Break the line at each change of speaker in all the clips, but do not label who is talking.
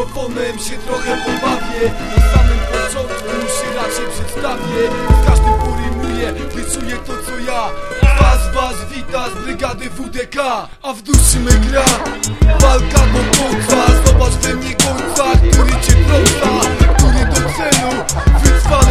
mikrofonem się trochę pobawię. Na samym początku się raczej przedstawię. W każdym porymuję, wyczuję to co ja. Was, was wita z brygady WDK A w duszy my gra. Walka do końca Zobacz we mnie końca, który cię trąca Który do celu
wytrwamy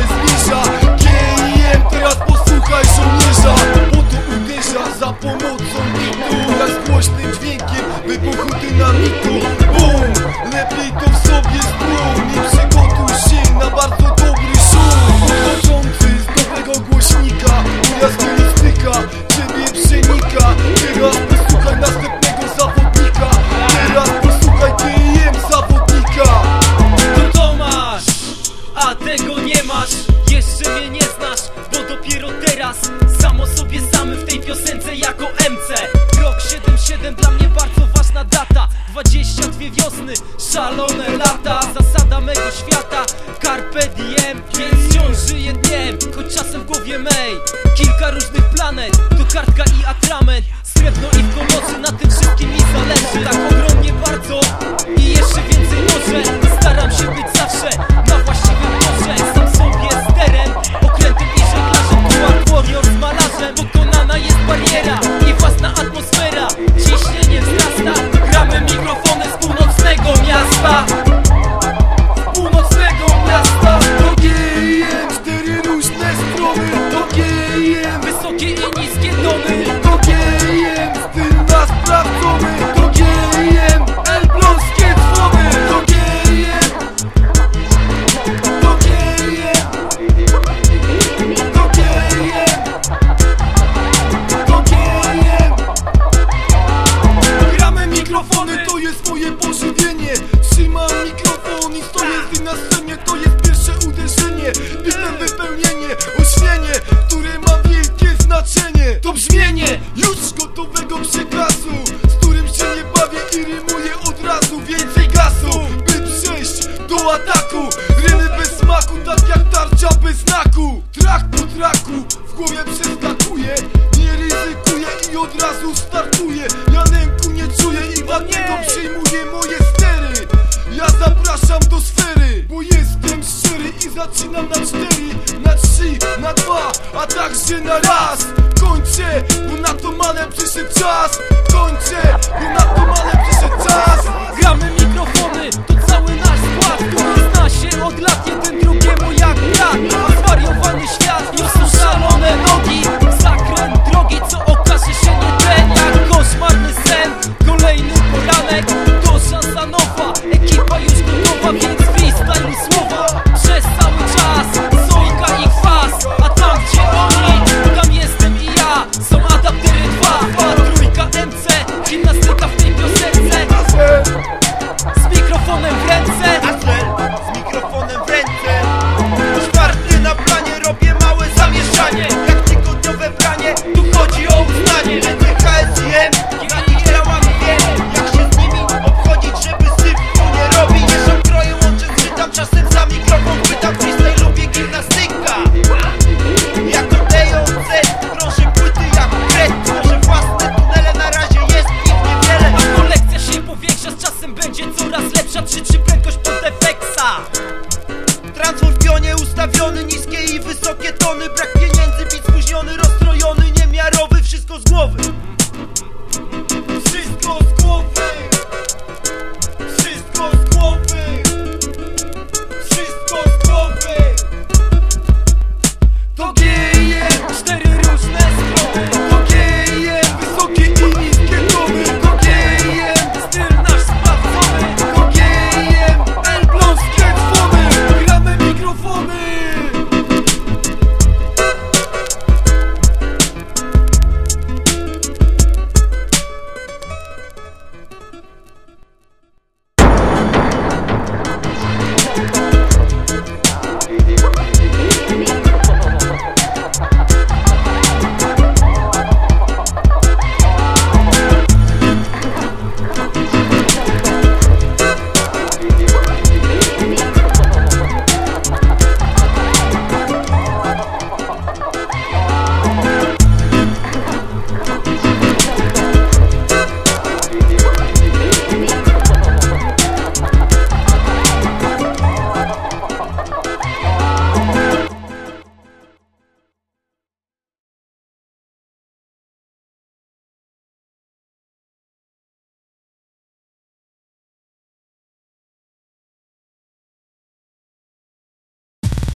jest bariera Niewłasna atmosfera. Ciśnienie wzrasta. Gramy mikrofony z północnego miasta.
smaku Tak jak tarcza bez znaku. Trak po traku w głowie przeskakuje. Nie ryzykuję i od razu startuję. Ja nęku nie czuję i wam nie dobrze